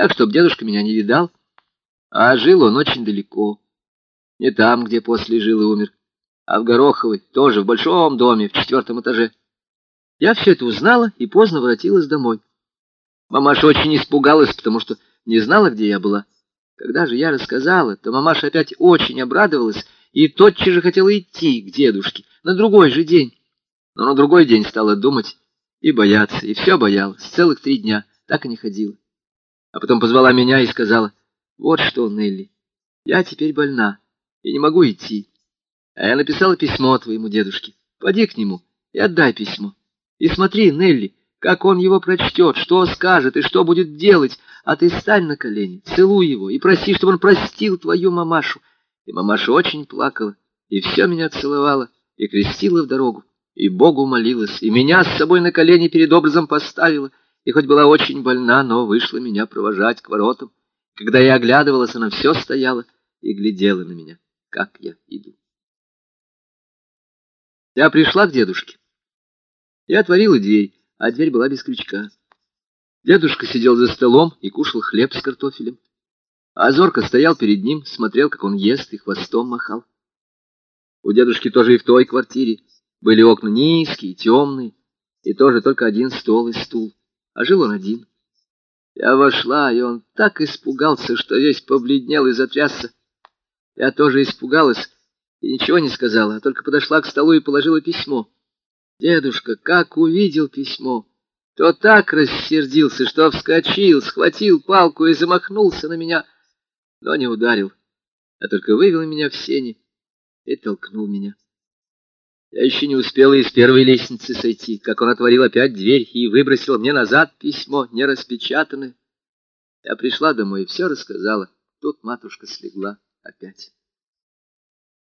так, чтобы дедушка меня не видал. А жил он очень далеко. Не там, где после жил и умер, а в Гороховой, тоже в большом доме, в четвертом этаже. Я все это узнала и поздно воротилась домой. Мамаша очень испугалась, потому что не знала, где я была. Когда же я рассказала, то мамаша опять очень обрадовалась и тотчас же хотела идти к дедушке на другой же день. Но на другой день стала думать и бояться, и все боялась, целых три дня, так и не ходила. А потом позвала меня и сказала, вот что, Нелли, я теперь больна и не могу идти. А я написала письмо твоему дедушке, поди к нему и отдай письмо. И смотри, Нелли, как он его прочтет, что скажет и что будет делать, а ты стань на колени, целуй его и проси, чтобы он простил твою мамашу. И мамаша очень плакала, и все меня целовала, и крестила в дорогу, и Богу молилась, и меня с собой на колени перед образом поставила, и хоть была очень больна, но вышла меня провожать к воротам. Когда я оглядывалась, она все стояла и глядела на меня, как я иду. Я пришла к дедушке. Я отворила дверь а дверь была без крючка. Дедушка сидел за столом и кушал хлеб с картофелем. А Зорка стоял перед ним, смотрел, как он ест, и хвостом махал. У дедушки тоже и в той квартире были окна низкие, темные, и тоже только один стол и стул, а жил он один. Я вошла, и он так испугался, что весь побледнел и затрясся. Я тоже испугалась и ничего не сказала, а только подошла к столу и положила письмо. Дедушка, как увидел письмо, то так рассердился, что вскочил, схватил палку и замахнулся на меня, но не ударил, а только вывел меня в сени и толкнул меня. Я еще не успела из первой лестницы сойти, как он отворил опять дверь и выбросил мне назад письмо, не распечатанное. Я пришла домой и все рассказала. Тут матушка слегла опять.